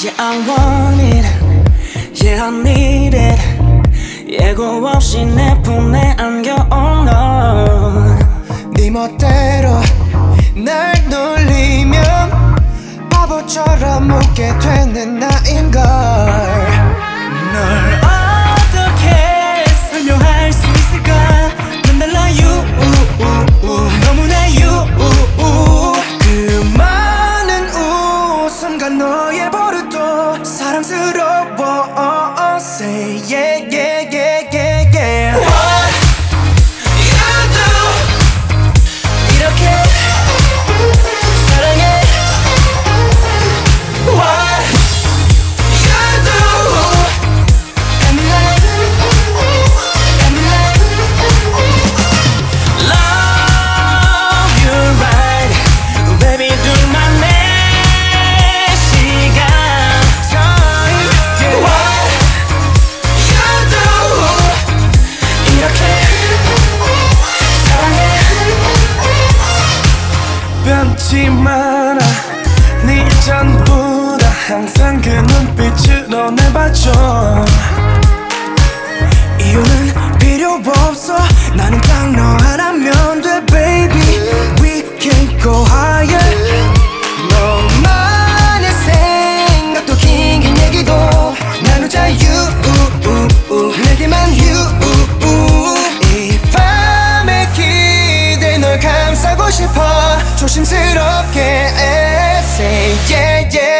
Yeah, I want it. Yeah, I need it. 예고 없이 내 품에 안겨온 넌. 네 멋대로 날 놀리면 바보처럼 웃게 되는 나인걸 널 어떻게 설명할 수 있을까? 난 달라 you 너무나 you 그 많은 웃음과 너의 버 변치 마라 네 전보다 항상 그 눈빛으로 날 봐줘. 이유는 필요 없어. 나는 딱 너 하나면 돼 baby. We can go higher. 너만의 생각도 긴 긴 얘기도 나누자 you 내게만 you 이 밤의 기대 널 감싸고 싶어 조심스럽게 Say yeah yeah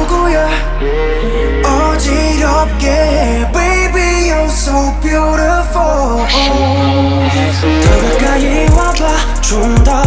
누구야 어지럽게 Baby you're so beautiful 더 가까이 와봐 좀더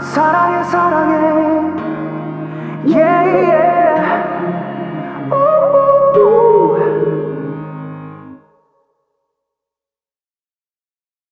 사랑해 사랑해 Yeah